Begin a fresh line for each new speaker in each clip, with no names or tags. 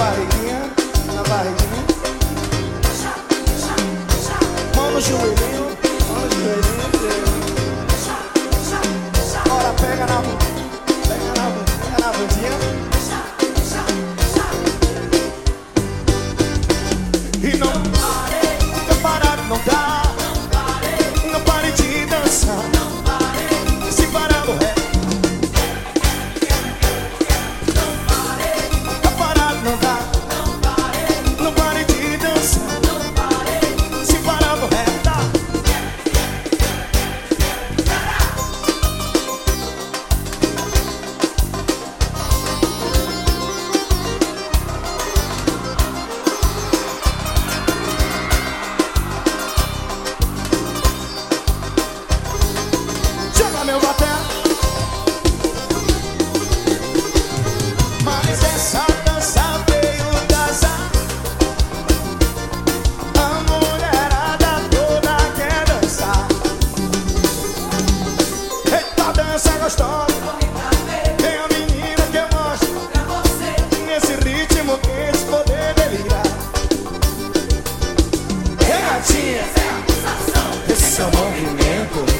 barriguinha, na barriguinha. Vamos joelhar.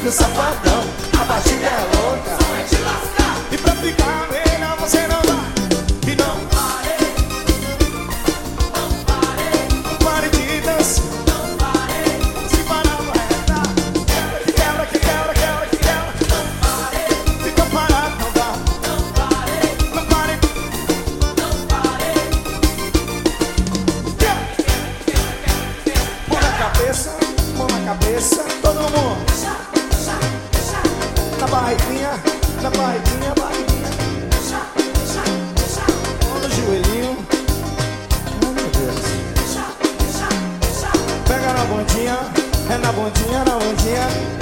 Meu safadão, a batida é louca. E pra ficar melhor você não vai. E não pare, não pare de dançar. Se parar, vai arrebentar. Que quebra, que quebra, quebra, que quebra. Fica parado, não dá. Não pare, Mão na cabeça, mão na cabeça, todo mundo na barriguinha, na barriguinha, barriguinha. Puxa, puxa, puxa. Joelhinho. Oh, meu Deus. Pega na bondinha, é na bondinha, na bondinha.